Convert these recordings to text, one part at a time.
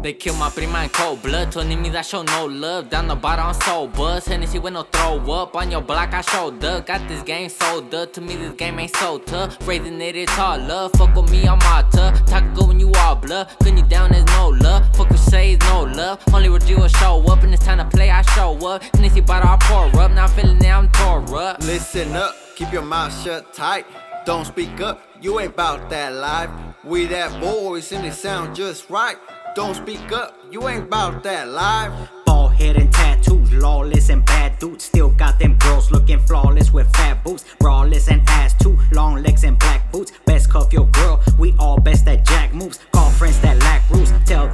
They killed my prima in cold blood. Told me I show no love. Down the bottom, I'm so buzz. Hennessy with no throw up. On your block, I showed up. Got this game sold up. To me, this game ain't so tough. Raising it, it's all love. Fuck with me, I'm all tough. Good when you all blood. Gun you down, there's no love. Fuck say no love. Only with you will show up. And it's time to play, I show up. Hennessy bottle, I pour up. Now I'm feeling now I'm tore up. Listen up, keep your mouth shut tight. Don't speak up, you ain't bout that life. We that voice and it sound just right. Don't speak up, you ain't bout that life. Bald head and tattoos, lawless and bad dudes. Still got them girls looking flawless with fat boots. Braless and ass too,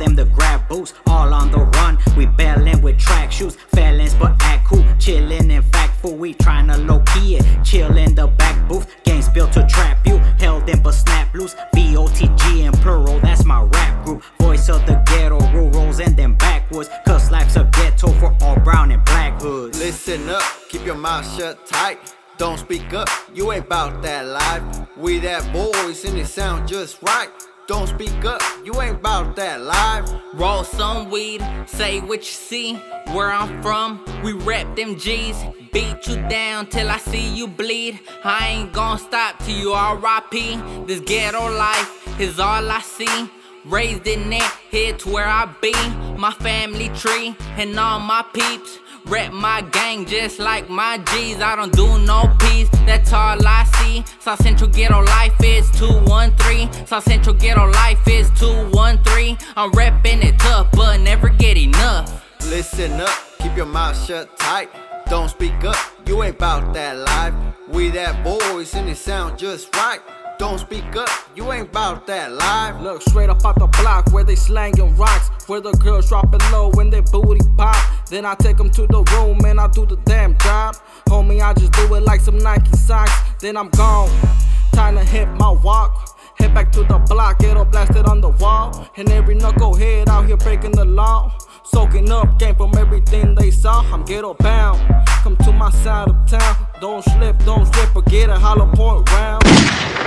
them to grab boots. All on the run, we bailin' with track shoes. Felons but act cool, chillin' in fact fool. We tryna low key it, chill in the back booth. Games built to trap you, held in but snap loose. VOTG in plural, that's my rap group. Voice of the ghetto, rurals and then backwoods. Cause life's a ghetto for all brown and black hoods. Listen up, keep your mouth shut tight. Don't speak up, you ain't bout that life. We that voice and it sound just right. Don't speak up, you ain't bout that life. Roll some weed, say what you see. Where I'm from, we rep them G's. Beat you down till I see you bleed. I ain't gon' stop till you RIP. This ghetto life is all I see. Raised in it, here to where I be. My family tree and all my peeps. Rep my gang just like my G's. I don't do no peace, that's all. South Central Ghetto Life is 213. South Central Ghetto Life is 213. I'm reppin' it tough, but never get enough. Listen up, keep your mouth shut tight. Don't speak up, you ain't bout that life. We that voice and it sound just right. Don't speak up, you ain't bout that life. Look straight up out the block where they slangin' rocks. Where the girls drop it low when they booty pop. Then I take them to the room and I do the damn job. Homie, I just do it like some Nike socks. Then I'm gone. Time to hit my walk. Head back to the block, get all blasted on the wall. And every knucklehead out here breaking the law. Soaking up game from everything they saw. I'm ghetto bound. Come to my side of town. Don't slip, don't slip, or get a hollow point round.